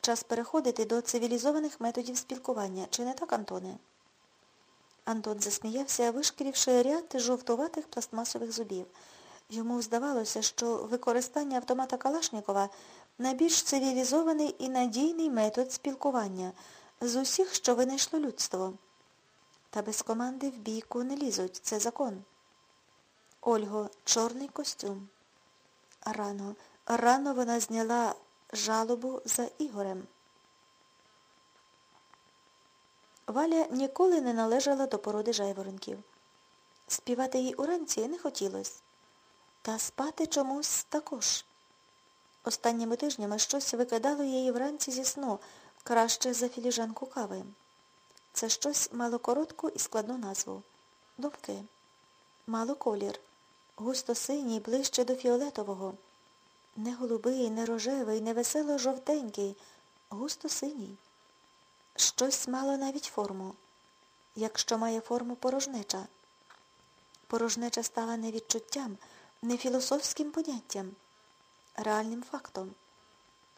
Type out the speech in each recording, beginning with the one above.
час переходити до цивілізованих методів спілкування. Чи не так, Антоне? Антон засміявся, вишкірівши ряд жовтуватих пластмасових зубів. Йому здавалося, що використання автомата Калашнікова найбільш цивілізований і надійний метод спілкування з усіх, що винайшло людство. Та без команди в бійку не лізуть. Це закон. Ольго, чорний костюм. Рано, рано вона зняла жалобу за Ігорем. Валя ніколи не належала до породи жайворонків. Співати їй уранці не хотілося. Та спати чомусь також. Останніми тижнями щось викидало її вранці зі сну, краще за філіжанку кави. Це щось мало коротку і складну назву. Думки. Мало колір. Густо синій, ближче до фіолетового. Не голубий, не рожевий, не весело жовтенький, густо синій. Щось мало навіть форму, якщо має форму порожнеча. Порожнеча стала не відчуттям, не філософським поняттям, реальним фактом.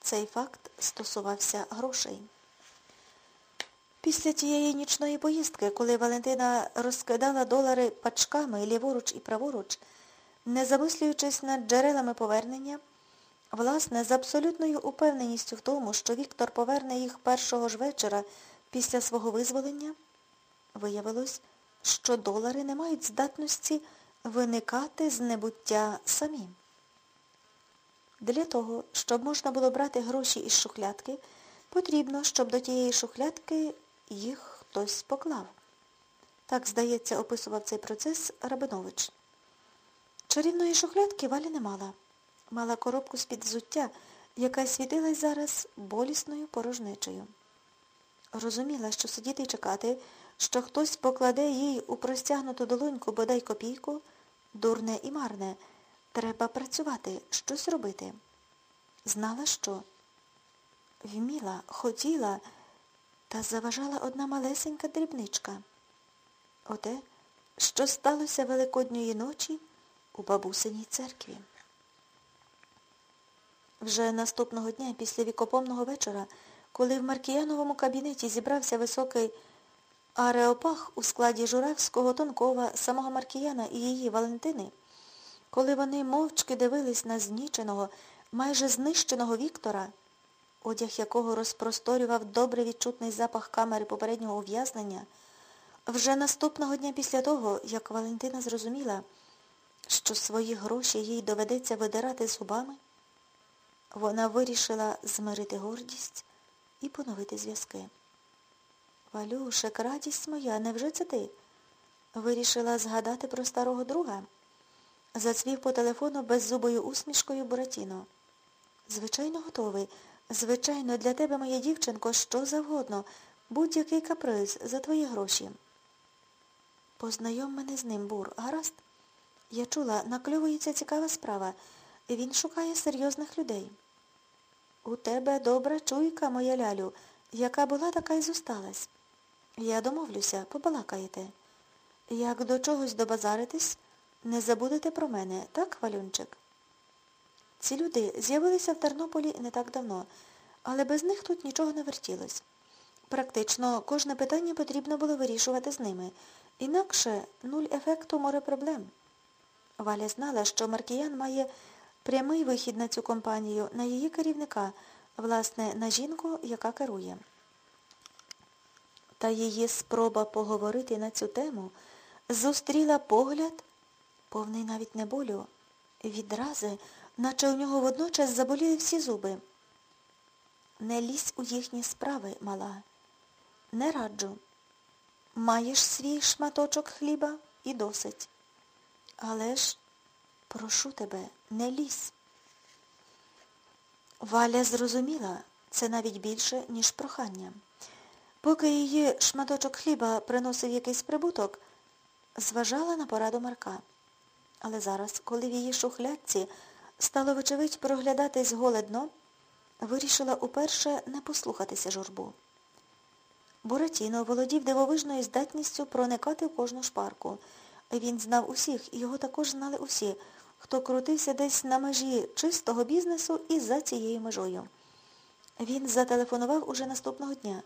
Цей факт стосувався грошей. Після тієї нічної поїздки, коли Валентина розкидала долари пачками ліворуч і праворуч, не замислюючись над джерелами повернення, власне, з абсолютною упевненістю в тому, що Віктор поверне їх першого ж вечора після свого визволення, виявилось, що долари не мають здатності виникати з небуття самі. Для того, щоб можна було брати гроші із шухлядки, потрібно, щоб до тієї шухлядки їх хтось поклав. Так, здається, описував цей процес Рабинович. Чарівної шухлядки Валя не мала. Мала коробку з-під взуття, яка світилась зараз болісною порожнечею. Розуміла, що сидіти і чекати, що хтось покладе їй у простягнуту долоньку бодай копійку, дурне і марне. Треба працювати, щось робити. Знала, що вміла, хотіла, та заважала одна малесенька дрібничка. Оте, що сталося Великодньої ночі у бабусиній церкві. Вже наступного дня, після вікопомного вечора, коли в Маркіяновому кабінеті зібрався високий ареопах у складі Журавського, Тонкова, самого Маркіяна і її Валентини, коли вони мовчки дивились на зніченого, майже знищеного Віктора, одяг якого розпросторював добре відчутний запах камери попереднього ув'язнення, вже наступного дня після того, як Валентина зрозуміла, що свої гроші їй доведеться видирати зубами, вона вирішила змирити гордість і поновити зв'язки. Валюшек, радість моя, невже це ти? Вирішила згадати про старого друга. Зацвів по телефону беззубою усмішкою Буратіно. Звичайно, готовий. Звичайно, для тебе, моя дівчинко, що завгодно, будь-який каприз за твої гроші. Познайом мене з ним, Бур, гаразд? Я чула, накльовується цікава справа. Він шукає серйозних людей. У тебе добра чуйка, моя лялю, яка була, така й зосталась. Я домовлюся, побалакаєте. Як до чогось добазаритись, не забудете про мене, так, Валюнчик? Ці люди з'явилися в Тернополі не так давно, але без них тут нічого не вертілось. Практично кожне питання потрібно було вирішувати з ними. Інакше нуль ефекту море проблем. Валя знала, що Маркіян має прямий вихід на цю компанію, на її керівника, власне, на жінку, яка керує. Та її спроба поговорити на цю тему зустріла погляд, повний навіть не болю, відрази, наче у нього водночас заболіли всі зуби. Не лізь у їхні справи, мала. Не раджу. Маєш свій шматочок хліба і досить. Але ж, прошу тебе, не лізь. Валя зрозуміла, це навіть більше, ніж прохання. Поки її шматочок хліба приносив якийсь прибуток, зважала на пораду Марка. Але зараз, коли в її шухлядці стало, вочевидь, проглядатись голе дно, вирішила уперше не послухатися журбу. Буратіно володів дивовижною здатністю проникати в кожну шпарку. Він знав усіх, його також знали усі, хто крутився десь на межі чистого бізнесу і за цією межою. Він зателефонував уже наступного дня.